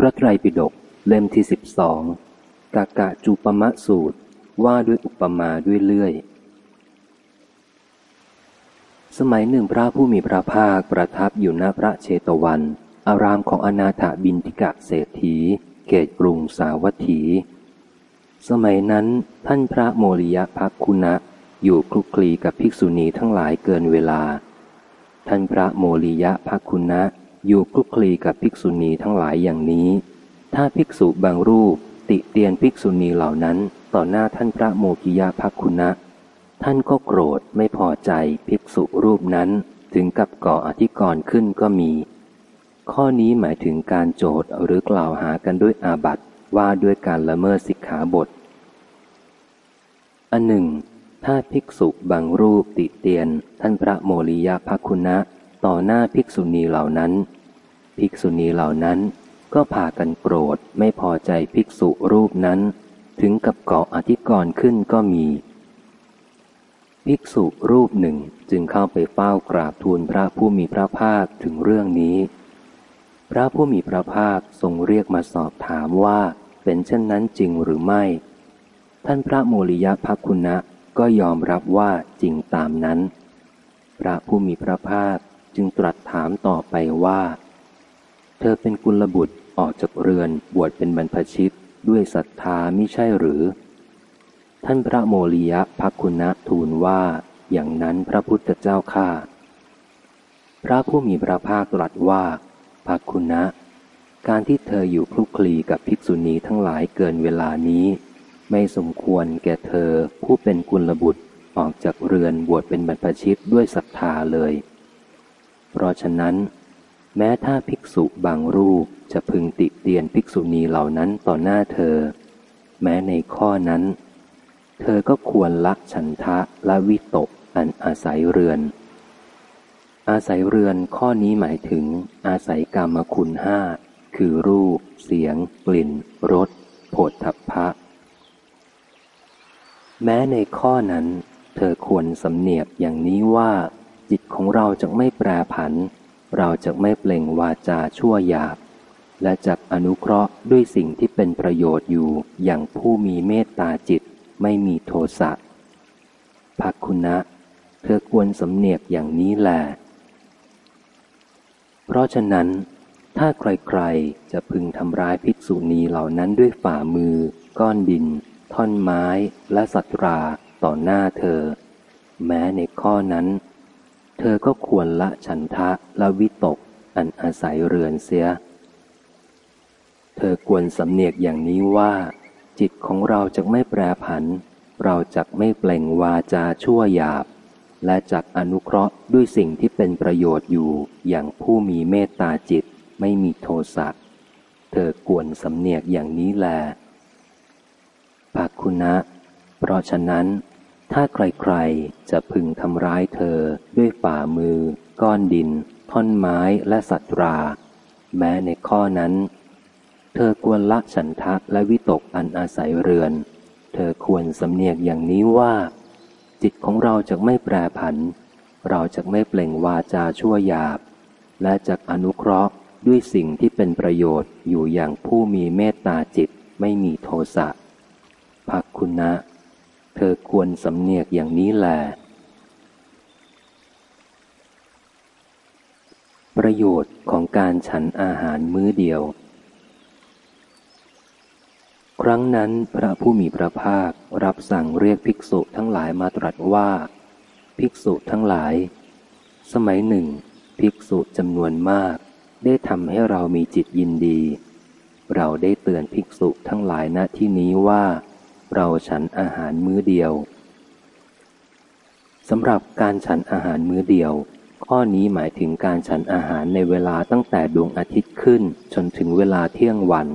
พระไตรปิฎกเล่มที่สิบสองกากะจุปมะสูตรว่าด้วยอุปมาด้วยเลื่อย สมัยหนึ่งพระผู้มีพระภาคประทับอยู่ณพระเชตวัน อารามของอนาถบินทิกะเศรษฐีเกตกรุงสาวัตถี สมัยนั้นท่านพระโมริยภักคุณะอยู่คลุกคลีกับภิกษุณีทั้งหลายเกินเวลา ท่านพระโมริยภักคุณะ อยู่คลุกคลีกับภิกษุณีทั้งหลายอย่างนี้ ถ้าภิกษุบางรูปติเตียนภิกษุณีเหล่านั้นต่อหน้าท่านพระโมกิยาภักคุณะ ท่านก็โกรธไม่พอใจภิกษุรูปนั้นถึงกับก่ออธิกรณ์ขึ้นก็มี ข้อนี้หมายถึงการโจทย์หรือกล่าวหากันด้วยอาบัติว่าด้วยการละเมิดสิกขาบท อันหนึ่ง ถ้าภิกษุบางรูปติเตียน ท่านพระโมริยาภักคุณะ ต่อหน้าภิกษุณีเหล่านั้น ภิกษุณีเหล่านั้นก็พากันโกรธไม่พอใจภิกษุรูปนั้น ถึงกับเกาะอธิกรณ์ขึ้นก็มี ภิกษุรูปหนึ่งจึงเข้าไปเฝ้ากราบทูลพระผู้มีพระภาคถึงเรื่องนี้ พระผู้มีพระภาคทรงเรียกมาสอบถามว่าเป็นเช่นนั้นจริงหรือไม่ ท่านพระโมริยะภักคุณะก็ยอมรับว่าจริงตามนั้น พระผู้มีพระภาค จึงตรัสถามต่อไปว่า เธอเป็นกุลบุตรออกจากเรือนบวชเป็นบรรพชิตด้วยศรัทธาม่ใช่หรือ ท่านพระโมลียะพักคุณะทูลว่า อย่างนั้นพระพุทธเจ้าข้าพระผู้มีพระภาคตรัสว่าพักคุณะ การที่เธออยู่คลุกคลีกับภิกษุณีทั้งหลายเกินเวลานี้ ไม่สมควรแก่เธอผู้เป็นกุลบุตรออกจากเรือนบวชเป็นบรรพชิตด้วยศรัทธาเลย เพราะฉะนั้น แม้ถ้าภิกษุบางรูปจะพึงติเตียนภิกษุณีเหล่านั้นต่อหน้าเธอ แม้ในข้อนั้น เธอก็ควรละฉันทะและวิตกอันอาศัยเรือน อาศัยเรือนข้อนี้หมายถึงอาศัยกรรมคุณห้าคือรูป เสียง กลิ่นรสโผฏฐัพพะ แม้ในข้อนั้น เธอควรสำเนียกอย่างนี้ว่า จิตของเราจะไม่แปรผัน เราจะไม่เปล่งวาจาชั่วหยาบ และจักอนุเคราะห์ด้วยสิ่งที่เป็นประโยชน์อยู่อย่างผู้มีเมตตาจิตไม่มีโทสะภักคุณะเธอควรสำเนียกอย่างนี้แหละเพราะฉะนั้น ถ้าใครๆจะพึงทำร้ายภิกษุณีเหล่านั้นด้วยฝ่ามือ ก้อนดิน ท่อนไม้ และสัตราต่อหน้าเธอ แม้ในข้อนั้น เธอก็ควรละฉันทะและวิตกอันอาศัยเรือนเสีย เธอควรสำเนียกอย่างนี้ว่า จิตของเราจะไม่แปรผัน เราจะไม่เปล่งวาจาชั่วหยาบ และจักอนุเคราะห์ด้วยสิ่งที่เป็นประโยชน์อยู่อย่างผู้มีเมตตาจิตไม่มีโทสะเธอควรสำเนียกอย่างนี้แลภาคุณะ เพราะฉะนั้น ถ้าใครๆจะพึงทำร้ายเธอด้วยฝ่ามือ ก้อนดิน ท่อนไม้และสัตรา แม้ในข้อนั้น เธอควรละฉันทะและวิตกอันอาศัยเรือน เธอควรสำเนียกอย่างนี้ว่า จิตของเราจะไม่แปรผัน เราจะไม่เปล่งวาจาชั่วหยาบ และจะอนุเคราะห์ด้วยสิ่งที่เป็นประโยชน์อยู่อย่างผู้มีเมตตาจิตไม่มีโทสะภักคุณะ เธอควรสำเนียกอย่างนี้แหละประโยชน์ของการฉันอาหารมื้อเดียว ครั้งนั้นพระผู้มีพระภาครับสั่งเรียกภิกษุทั้งหลายมาตรัสว่า ภิกษุทั้งหลาย สมัยหนึ่ง ภิกษุจำนวนมาก ได้ทำให้เรามีจิตยินดี เราได้เตือนภิกษุทั้งหลายณที่นี้ว่า เราฉันอาหารมื้อเดียวสำหรับการฉันอาหารมื้อเดียว ข้อนี้หมายถึงการฉันอาหารในเวลาตั้งแต่ดวงอาทิตย์ขึ้น จนถึงเวลาเที่ยงวัน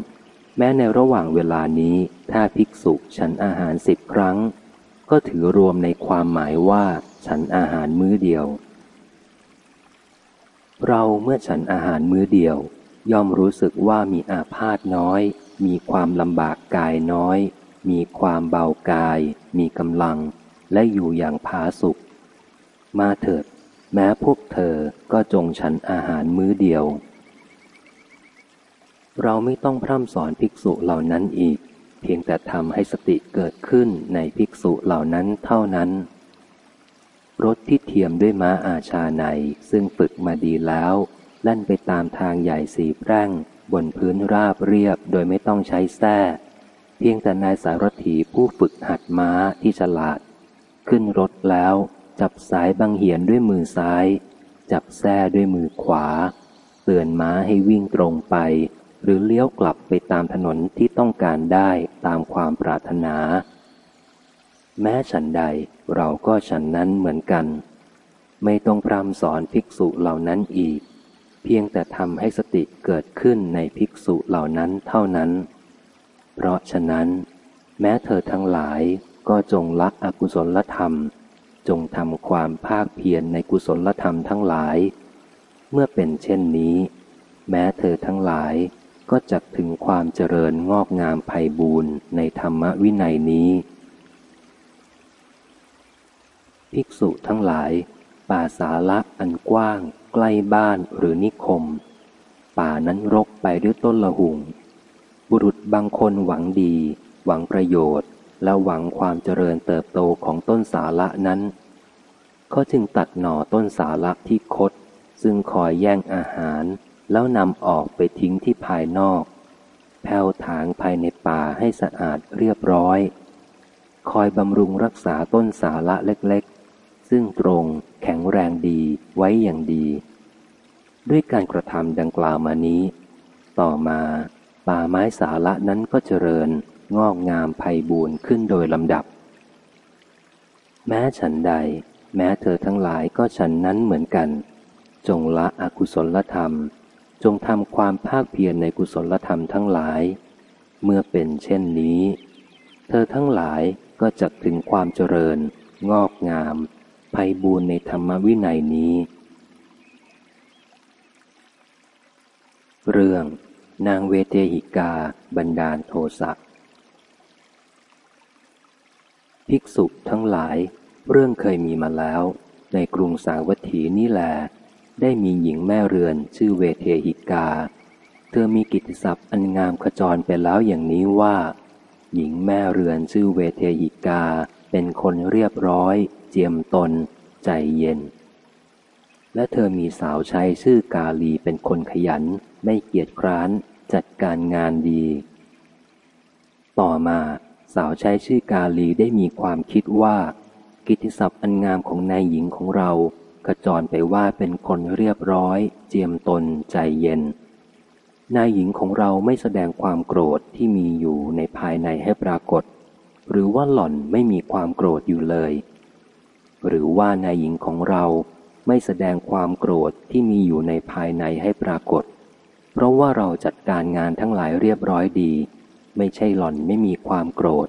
แม้ในระหว่างเวลานี้ ถ้าภิกษุฉันอาหารสิบครั้ง ก็ถือรวมในความหมายว่า ฉันอาหารมื้อเดียว เราเมื่อฉันอาหารมื้อเดียว ย่อมรู้สึกว่ามีอาพาธน้อย มีความลำบากกายน้อย มีความเบากาย มีกำลัง และอยู่อย่างผาสุกมาเถิด แม้พวกเธอก็จงฉันอาหารมื้อเดียว เราไม่ต้องพร่ำสอนภิกษุเหล่านั้นอีก เพียงแต่ทำให้สติเกิดขึ้นในภิกษุเหล่านั้นเท่านั้นรถที่เทียมด้วยม้าอาชาในซึ่งฝึกมาดีแล้วแล่นไปตามทางใหญ่สีแพร่ง บนพื้นราบเรียบโดยไม่ต้องใช้แส้ พียงแต่นายสารถีผู้ฝึกหัดม้าที่ฉลาด ขึ้นรถแล้ว จับสายบังเหียนด้วยมือซ้าย จับแส้ด้วยมือขวา เตือนม้าให้วิ่งตรงไป หรือเลี้ยวกลับไปตามถนนที่ต้องการได้ตามความปรารถนา แม้ฉันใดเราก็ฉันนั้นเหมือนกัน ไม่ต้องพรำสอนภิกษุเหล่านั้นอีก เพียงแต่ทำให้สติเกิดขึ้นในภิกษุเหล่านั้นเท่านั้น เพราะฉะนั้น แม้เธอทั้งหลายก็จงละอกุศลธรรม จงทำความภาคเพียรในกุศลธรรมทั้งหลาย เมื่อเป็นเช่นนี้ แม้เธอทั้งหลายก็จะถึงความเจริญงอกงามไพบูรณ์ในธรรมวินัยนี้ ภิกษุทั้งหลาย ป่าสาละอันกว้าง ใกล้บ้านหรือนิคม ป่านั้นรกไปด้วยต้นละหุง บุรุษบางคนหวังดี หวังประโยชน์ และหวังความเจริญเติบโตของต้นสาละนั้นเขาจึงตัดหน่อต้นสาละที่คด ซึ่งคอยแย่งอาหาร แล้วนำออกไปทิ้งที่ภายนอก แผ่วถางภายในป่าให้สะอาดเรียบร้อย คอยบำรุงรักษาต้นสาละเล็กๆ ซึ่งตรงแข็งแรงดีไว้อย่างดี ด้วยการกระทำดังกล่าวมานี้ ต่อมา ป่าไม้สาละนั้นก็เจริญ งอกงามไพ่บูรขึ้นโดยลำดับ แม้ฉันใด แม้เธอทั้งหลายก็ฉันนั้นเหมือนกัน จงละอกุศลธรรม จงทำความภาคเพียรในกุศลธรรมทั้งหลาย เมื่อเป็นเช่นนี้ เธอทั้งหลายก็จะถึงความเจริญ งอกงามไพ่บูรในธรรมวินัยนี้ เรื่อง นางเวเทหิกาบันดาลโทสะภิกษุทั้งหลาย เรื่องเคยมีมาแล้ว ในกรุงสาวัตถีนี่แหลได้มีหญิงแม่เรือนชื่อเวเทหิกา เธอมีกิตติศัพท์อันงามขจรไปแล้วอย่างนี้ว่า หญิงแม่เรือนชื่อเวเทหิกา เป็นคนเรียบร้อย เจียมตน ใจเย็น และเธอมีสาวใช้ชื่อกาลีเป็นคนขยัน ไม่เกียจคร้าน จัดการงานดี ต่อมาสาวใช้ชื่อกาลีได้มีความคิดว่า กิติศัพท์อันงามของนายหญิงของเรากระจรไปว่าเป็นคนเรียบร้อย เจียมตนใจเย็น นายหญิงของเราไม่แสดงความโกรธที่มีอยู่ในภายในให้ปรากฏ หรือว่าหล่อนไม่มีความโกรธอยู่เลย หรือว่านายหญิงของเราไม่แสดงความโกรธที่มีอยู่ในภายในให้ปรากฏ เพราะว่าเราจัดการงานทั้งหลายเรียบร้อยดี ไม่ใช่หล่อนไม่มีความโกรธ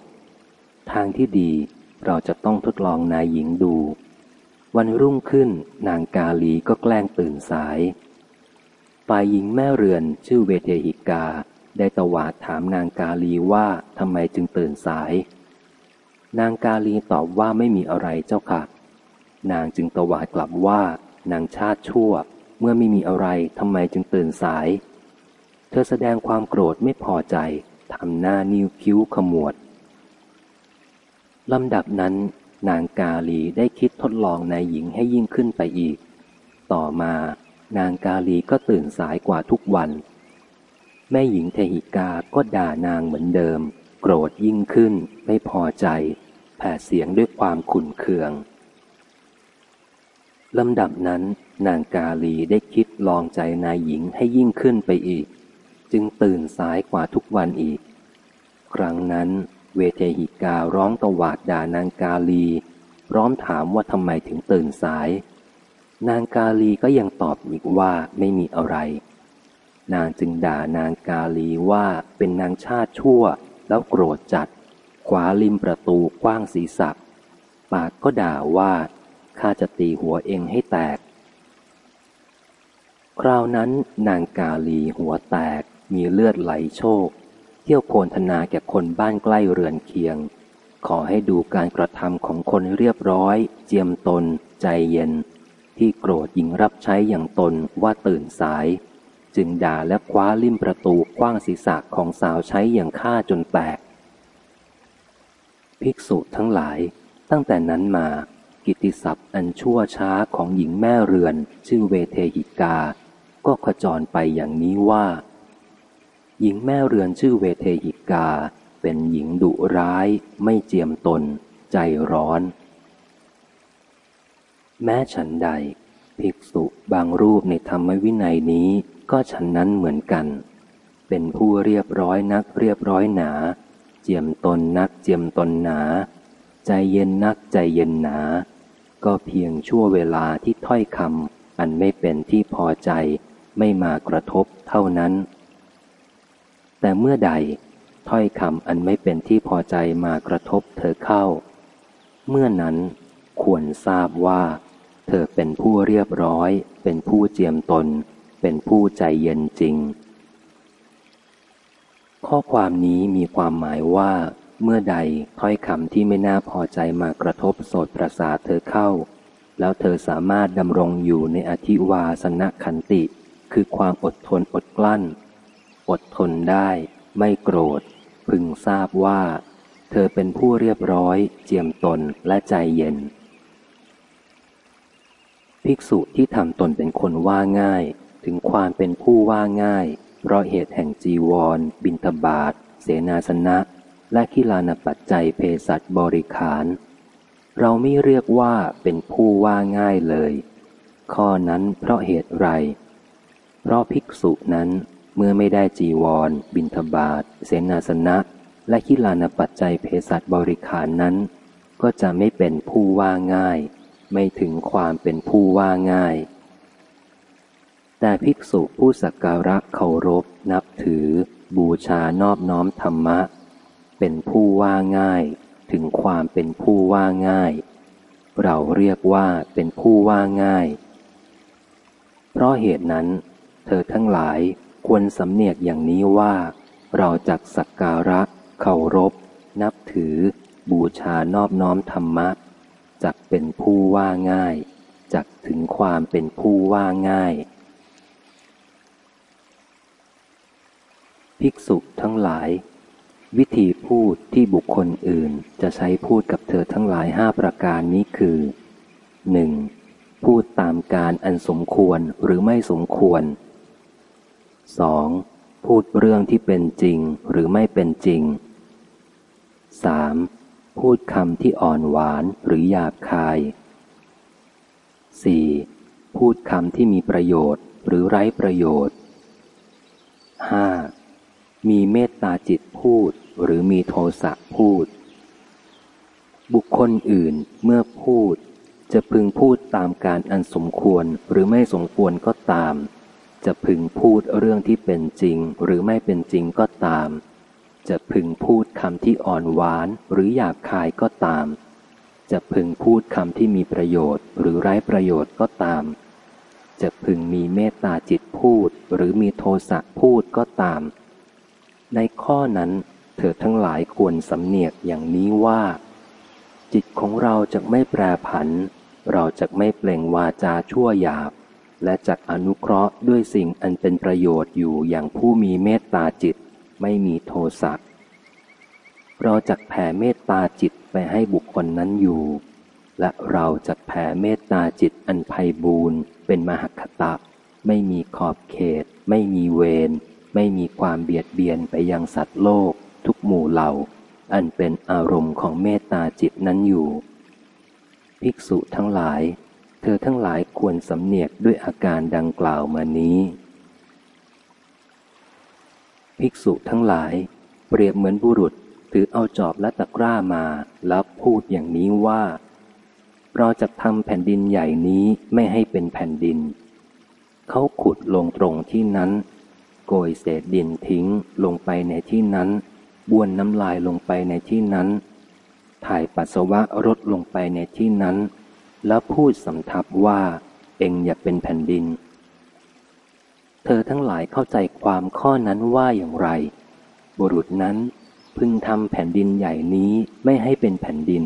ทางที่ดีเราจะต้องทดลองนายหญิงดู วันรุ่งขึ้นนางกาลีก็แกล้งตื่นสายฝ่ายหญิงแม่เรือนชื่อเวเทหิกา ได้ตวาดถามนางกาลีว่าทำไมจึงตื่นสาย นางกาลีตอบว่าไม่มีอะไรเจ้าค่ะ นางจึงตวาดกลับว่า นางชาติชั่ว เมื่อไม่มีอะไรทำไมจึงตื่นสาย เธอแสดงความโกรธไม่พอใจทำหน้านิ้วคิ้วขมวดลำดับนั้น นางกาลีได้คิดทดลองนายหญิงให้ยิ่งขึ้นไปอีก ต่อมานางกาลีก็ตื่นสายกว่าทุกวัน แม่หญิงเทหิกาก็ด่านางเหมือนเดิม โกรธยิ่งขึ้นไม่พอใจ แผ่เสียงด้วยความขุนเคืองลำดับนั้น นางกาลีได้คิดลองใจนายหญิงให้ยิ่งขึ้นไปอีก จึงตื่นสายกว่าทุกวันอีก ครั้งนั้น เวเทหิการ้องตวาดด่านางกาลี ร้อมถามว่าทำไมถึงตื่นสาย นางกาลีก็ยังตอบอีกว่าไม่มีอะไร นางจึงด่านางกาลีว่าเป็นนางชาติชั่วแล้วโกรธจัดขวาริมประตูกว้างศีรษะปากก็ด่าว่าข้าจะตีหัวเองให้แตก คราวนั้นนางกาลีหัวแตก มีเลือดไหลโชกเที่ยวโพนธนาแก่คนบ้านใกล้เรือนเคียง ขอให้ดูการกระทำของคนเรียบร้อย เจียมตน ใจเย็น ที่โกรธยิงรับใช้อย่างตนว่าตื่นสาย จึงด่าและคว้าลิ่มประตูคว้างศีรษะของสาวใช้อย่างฆ่าจนแตก ภิกษุทั้งหลายตั้งแต่นั้นมากิติศัพท์อันชั่วช้าของหญิงแม่เรือน ชื่อเวเทหิกา ก็ขจรไปอย่างนี้ว่า หญิงแม่เรือนชื่อเวเทหิกา เป็นหญิงดุร้าย ไม่เจียมตน ใจร้อน แม้ฉันใด ภิกษุบางรูปในธรรมวินัยนี้ก็ฉันนั้นเหมือนกัน เป็นผู้เรียบร้อยนักเรียบร้อยหนา เจียมตนนักเจียมตนหนา ใจเย็นนักใจเย็นหนา ก็เพียงชั่วเวลาที่ถ้อยคำอันไม่เป็นที่พอใจไม่มากระทบเท่านั้น แต่เมื่อใดถ้อยคำอันไม่เป็นที่พอใจมากระทบเธอเข้า เมื่อนั้นควรทราบว่า เธอเป็นผู้เรียบร้อย เป็นผู้เจียมตน เป็นผู้ใจเย็นจริง ข้อความนี้มีความหมายว่า เมื่อใดถ้อยคำที่ไม่น่าพอใจมากระทบโสดประสาทเธอเข้า แล้วเธอสามารถดำรงอยู่ในอธิวาสนขันติ คือความอดทนอดกลั้น อดทนได้ไม่โกรธ พึงทราบว่า เธอเป็นผู้เรียบร้อยเจียมตนและใจเย็น ภิกษุที่ทำตนเป็นคนว่าง่าย ถึงความเป็นผู้ว่าง่าย เพราะเหตุแห่งจีวร บินทบาทเสนาสนะ และกิลานปัจจัยเพสัตบริขาร เราไม่เรียกว่าเป็นผู้ว่าง่ายเลย ข้อนั้นเพราะเหตุไร เพราะภิกษุนั้น เมื่อไม่ได้จีวร บินทบาทเสนาสนะ และกิลานปัจจัยเพสัตบริขารนั้น ก็จะไม่เป็นผู้ว่าง่าย ไม่ถึงความเป็นผู้ว่าง่าย แต่ภิกษุผู้สักการะเคารพ นับถือ บูชานอบน้อมธรรมะ เป็นผู้ว่าง่าย ถึงความเป็นผู้ว่าง่าย เราเรียกว่าเป็นผู้ว่าง่าย เพราะเหตุนั้น เธอทั้งหลาย ควรสำเนียกอย่างนี้ว่า เราจักสักการะ เคารพ นับถือ บูชานอบน้อมธรรมะ จักเป็นผู้ว่าง่าย จักถึงความเป็นผู้ว่าง่าย ภิกษุทั้งหลาย วิธีพูดที่บุคคลอื่นจะใช้พูดกับเธอทั้งหลายห้าประการนี้คือ 1. พูดตามการอันสมควรหรือไม่สมควร 2. พูดเรื่องที่เป็นจริงหรือไม่เป็นจริง 3. พูดคำที่อ่อนหวานหรือหยาบคาย 4. พูดคำที่มีประโยชน์หรือไร้ประโยชน์ 5. มีเมตตาจิตพูดหรือมีโทสะพูด บุคคลอื่นเมื่อพูด จะพึงพูดตามการอันสมควรหรือไม่สมควรก็ตาม จะพึงพูดเรื่องที่เป็นจริงหรือไม่เป็นจริงก็ตาม จะพึงพูดคำที่อ่อนหวานหรือหยาบคายก็ตาม จะพึงพูดคำที่มีประโยชน์หรือไร้ประโยชน์ก็ตาม จะพึงมีเมตตาจิตพูดหรือมีโทสะพูดก็ตาม ในข้อนั้นเธอทั้งหลายควรสำเนียกอย่างนี้ว่า จิตของเราจะไม่แปรผัน เราจะไม่เปล่งวาจาชั่วหยาบ และจักอนุเคราะห์ด้วยสิ่งอันเป็นประโยชน์อยู่อย่างผู้มีเมตตาจิตไม่มีโทสะเราจะแผ่เมตตาจิตไปให้บุคคลนั้นอยู่ และเราจะแผ่เมตตาจิตอันไพ่บูรณ์เป็นมหคตะไม่มีขอบเขต ไม่มีเวรไม่มีความเบียดเบียนไปยังสัตว์โลก ทุกหมู่เหล่า อันเป็นอารมณ์ของเมตตาจิตนั้นอยู่ ภิกษุทั้งหลาย เธอทั้งหลายควรสำเนียกด้วยอาการดังกล่าวมานี้ ภิกษุทั้งหลาย เปรียบเหมือนบุรุษถือเอาจอบและตะกร้ามาแล้วพูดอย่างนี้ว่า เราจะทำแผ่นดินใหญ่นี้ไม่ให้เป็นแผ่นดิน เขาขุดลงตรงที่นั้น โกยเศษดินทิ้งลงไปในที่นั้น บ้วนน้ำลายลงไปในที่นั้น ถ่ายปัสสาวะรดลงไปในที่นั้น แล้วพูดสำทับว่า เองอย่าเป็นแผ่นดิน เธอทั้งหลายเข้าใจความข้อนั้นว่าอย่างไร บุรุษนั้นพึงทำแผ่นดินใหญ่นี้ไม่ให้เป็นแผ่นดิน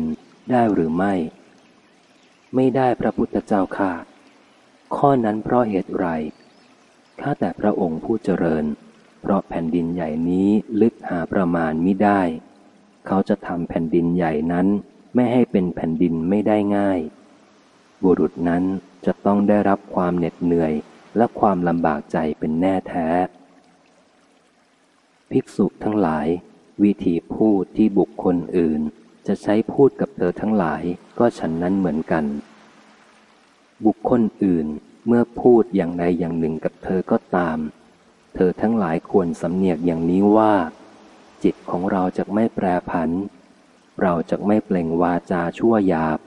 ได้หรือไม่ ไม่ได้พระพุทธเจ้าค่ะ ข้อนั้นเพราะเหตุไร ข้าแต่พระองค์ผู้เจริญ เพราะแผ่นดินใหญ่นี้ลึกหาประมาณมิได้ เขาจะทำแผ่นดินใหญ่นั้นไม่ให้เป็นแผ่นดินไม่ได้ง่าย บุรุษนั้นจะต้องได้รับความเหน็ดเหนื่อยและความลำบากใจเป็นแน่แท้ ภิกษุทั้งหลาย วิธีพูดที่บุคคลอื่น จะใช้พูดกับเธอทั้งหลายก็ฉันนั้นเหมือนกัน บุคคลอื่นเมื่อพูดอย่างใดอย่างหนึ่งกับเธอก็ตาม เธอทั้งหลายควรสำเนียกอย่างนี้ว่า จิตของเราจะไม่แปรผัน เราจะไม่เปล่งวาจาชั่วหยาบ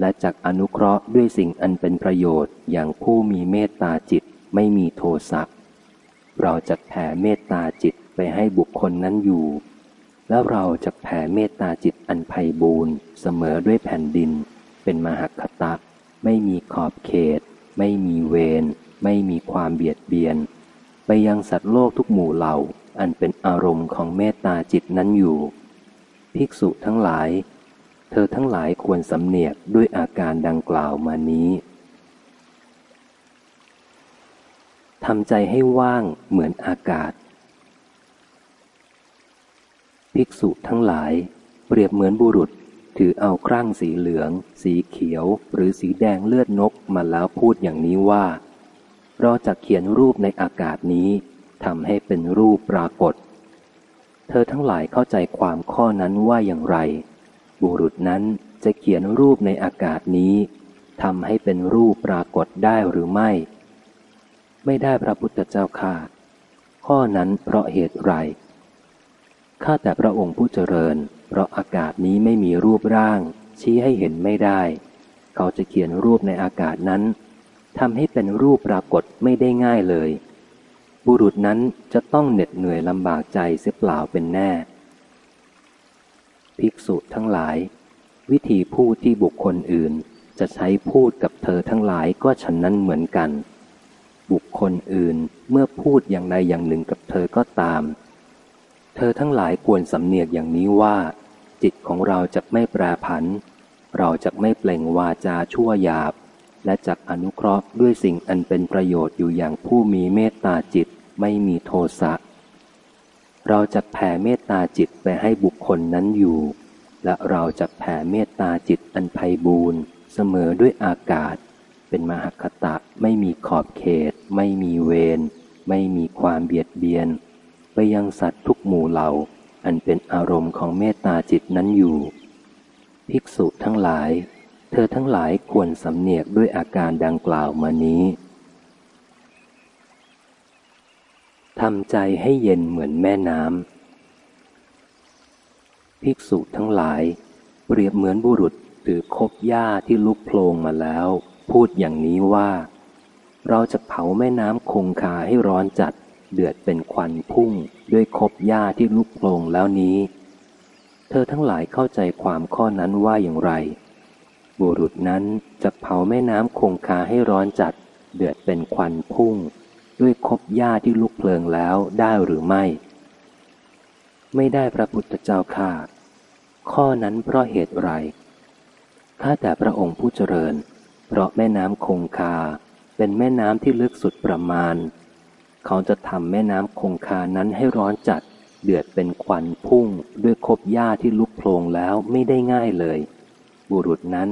และจักอนุเคราะห์ด้วยสิ่งอันเป็นประโยชน์อย่างผู้มีเมตตาจิตไม่มีโทสะเราจะแผ่เมตตาจิตไปให้บุคคลนั้นอยู่ แล้วเราจะแผ่เมตตาจิตอันไพ่บูรณ์เสมอด้วยแผ่นดิน เป็นมหคตะไม่มีขอบเขต ไม่มีเวรไม่มีความเบียดเบียน ไปยังสัตว์โลกทุกหมู่เหล่าอันเป็นอารมณ์ของเมตตาจิตนั้นอยู่ ภิกษุทั้งหลาย เธอทั้งหลายควรสำเนียกด้วยอาการดังกล่าวมานี้ทำใจให้ว่างเหมือนอากาศ ภิกษุทั้งหลาย เปรียบเหมือนบุรุษถือเอาครั่งสีเหลือง สีเขียว หรือสีแดงเลือดนกมาแล้วพูดอย่างนี้ว่า เราจะเขียนรูปในอากาศนี้ทำให้เป็นรูปปรากฏ เธอทั้งหลายเข้าใจความข้อนั้นว่าอย่างไร บุรุษนั้นจะเขียนรูปในอากาศนี้ทำให้เป็นรูปปรากฏได้หรือไม่ ไม่ได้พระพุทธเจ้าข้าข้อนั้นเพราะเหตุไร ข้าแต่พระองค์ผู้เจริญ เพราะอากาศนี้ไม่มีรูปร่าง ชี้ให้เห็นไม่ได้ เขาจะเขียนรูปในอากาศนั้นทำให้เป็นรูปปรากฏไม่ได้ง่ายเลย บุรุษนั้นจะต้องเหน็ดเหนื่อยลำบากใจเสียเปล่าเป็นแน่ ภิกษุทั้งหลาย วิธีพูดที่บุคคลอื่น จะใช้พูดกับเธอทั้งหลายก็ฉันนั้นเหมือนกัน บุคคลอื่นเมื่อพูดอย่างใดอย่างหนึ่งกับเธอก็ตาม เธอทั้งหลายควรสำเนียกอย่างนี้ว่า จิตของเราจะไม่แปรผัน เราจะไม่เปล่งวาจาชั่วหยาบ และจักอนุเคราะห์ด้วยสิ่งอันเป็นประโยชน์อยู่อย่างผู้มีเมตตาจิตไม่มีโทสะ เราจะแผ่เมตตาจิตไปให้บุคคลนั้นอยู่ และเราจะแผ่เมตตาจิตอันไพบูรณ์เสมอด้วยอากาศ เป็นมหคตะไม่มีขอบเขต ไม่มีเวรไม่มีความเบียดเบียน ไปยังสัตว์ทุกหมู่เหล่า อันเป็นอารมณ์ของเมตตาจิตนั้นอยู่ ภิกษุทั้งหลาย เธอทั้งหลายควรสำเนียกด้วยอาการดังกล่าวมานี้ ทำใจให้เย็นเหมือนแม่น้ำภิกษุทั้งหลาย เปรียบเหมือนบุรุษถือคบหญ้าที่ลุกโพลงมาแล้ว พูดอย่างนี้ว่า เราจะเผาแม่น้ำคงคาให้ร้อนจัด เดือดเป็นควันพุ่งด้วยคบหญ้าที่ลุกโผลงแล้วนี้ เธอทั้งหลายเข้าใจความข้อนั้นว่าอย่างไร บุรุษนั้นจะเผาแม่น้ำคงคาให้ร้อนจัด เดือดเป็นควันพุ่ง ด้วยคบหญ้าที่ลุกเพลิงแล้วได้หรือไม่ ไม่ได้พระพุทธเจ้าข้าข้อนั้นเพราะเหตุไรข้าแต่พระองค์ผู้เจริญ เพราะแม่น้ำคงคาเป็นแม่น้ำที่ลึกสุดประมาณ เขาจะทำแม่น้ำคงคานั้นให้ร้อนจัด เดือดเป็นควันพุ่งด้วยคบหญ้าที่ลุกโผลงแล้วไม่ได้ง่ายเลย บุรุษนั้น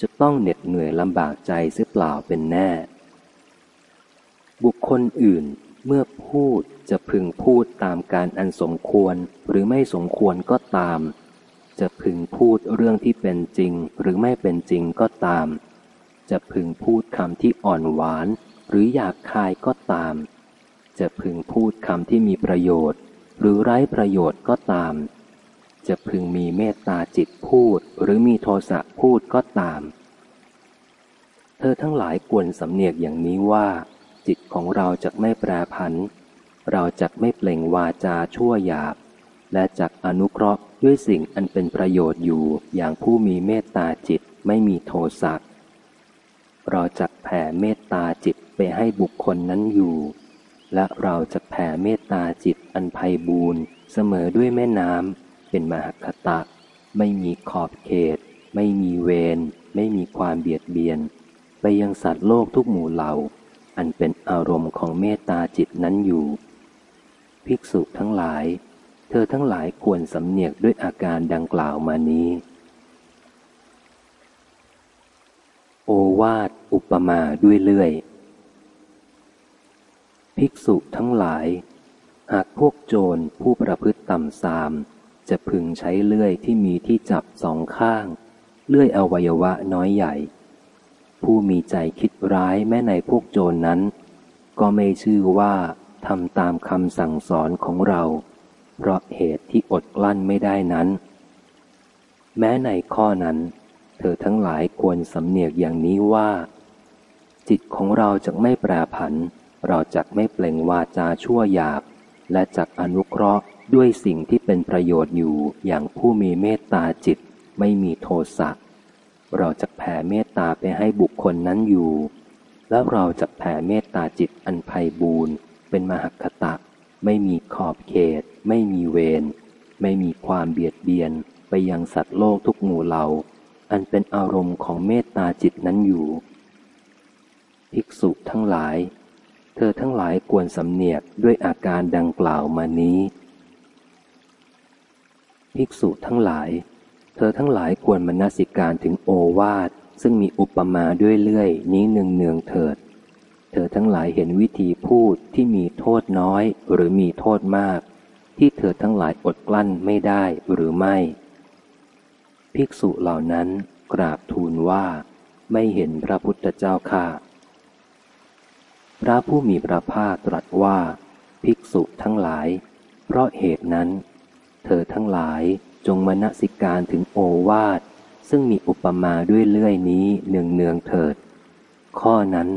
จะต้องเหน็ดเหนื่อยลำบากใจเสียเปล่าเป็นแน่ บุคคลอื่นเมื่อพูดจะพึงพูดตามการอันสมควรหรือไม่สมควรก็ตาม จะพึงพูดเรื่องที่เป็นจริงหรือไม่เป็นจริงก็ตาม จะพึงพูดคำที่อ่อนหวาน หรืออยากคายก็ตาม จะพึงพูดคำที่มีประโยชน์ หรือไร้ประโยชน์ก็ตาม จะพึงมีเมตตาจิตพูดหรือมีโทสะพูดก็ตาม เธอทั้งหลายควรสำเนียกอย่างนี้ว่า จิตของเราจะไม่แปรผัน เราจะไม่เปล่งวาจาชั่วหยาบ และจักอนุเคราะห์ด้วยสิ่งอันเป็นประโยชน์อยู่อย่างผู้มีเมตตาจิตไม่มีโทสะเราจะแผ่เมตตาจิตไปให้บุคคลนั้นอยู่ และเราจะแผ่เมตตาจิตอันไพบูรณ์เสมอด้วยแม่น้ำเป็นมหคตะ ไม่มีขอบเขต ไม่มีเวรไม่มีความเบียดเบียน ไปยังสัตว์โลกทุกหมู่เหล่า อันเป็นอารมณ์ของเมตตาจิตนั้นอยู่ ภิกษุทั้งหลาย เธอทั้งหลายควรสำเนียกด้วยอาการดังกล่าวมานี้ โอวาทอุปมาด้วยเลื่อย ภิกษุทั้งหลาย หากพวกโจรผู้ประพฤติต่ำทราม จะพึงใช้เลื่อยที่มีที่จับสองข้าง เลื่อยอวัยวะน้อยใหญ่ ผู้มีใจคิดร้ายแม้ในพวกโจรนนั้น ก็ไม่ชื่อว่าทำตามคำสั่งสอนของเรา เพราะเหตุที่อดกลั้นไม่ได้นั้น แม้ในข้อนั้น เธอทั้งหลายควรสำเนียกอย่างนี้ว่า จิตของเราจะไม่แปรผัน เราจะไม่เปล่งวาจาชั่วหยาบ และจักอนุเคราะห์ด้วยสิ่งที่เป็นประโยชน์อยู่อย่างผู้มีเมตตาจิตไม่มีโทสะ เราจะแผ่เมตตาไปให้บุคคลนั้นอยู่ แล้วเราจะแผ่เมตตาจิตอันไพ่บูรณ์เป็นมหคตะ ไม่มีขอบเขต ไม่มีเวรไม่มีความเบียดเบียนไปยังสัตว์โลกทุกหมู่เหล่า อันเป็นอารมณ์ของเมตตาจิตนั้นอยู่ ภิกษุทั้งหลาย เธอทั้งหลายควรสำเนียกด้วยอาการดังกล่าวมานี้ ภิกษุทั้งหลาย ธอทั้งหลายควรมนสิการถึงโอวาท ซึ่งมีอุปมาด้วยเลื่อย นี้เนืองเนืองเถิด เธอทั้งหลายเห็นวิธีพูดที่มีโทษน้อยหรือมีโทษมาก ที่เธอทั้งหลายอดกลั้นไม่ได้หรือไม่ ภิกษุเหล่านั้นกราบทูลว่า ไม่เห็นพระพุทธเจ้าค่ะ พระผู้มีพระภาคตรัสว่า ภิกษุทั้งหลาย เพราะเหตุนั้น เธอทั้งหลาย จงมนสิการถึงโอวาท ซึ่งมีอุปมาด้วยเลื่อยนี้เนืองเนืองเถิด ข้อนั้น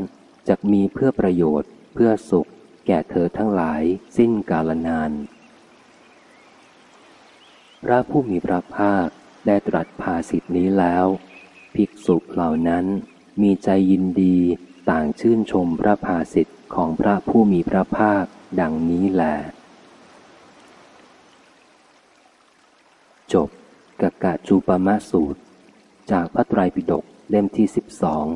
จะมีเพื่อประโยชน์เพื่อสุข แก่เธอทั้งหลายสิ้นกาลนาน พระผู้มีพระภาคได้ตรัสภาสิทธินี้แล้ว ภิกษุเหล่านั้นมีใจยินดีต่างชื่นชมพระภาสิทธิ์ของพระผู้มีพระภาคดังนี้แหละ จบ กกาจูปมะสูตร จากพระไตรปิฎกเล่มที่สิบสอง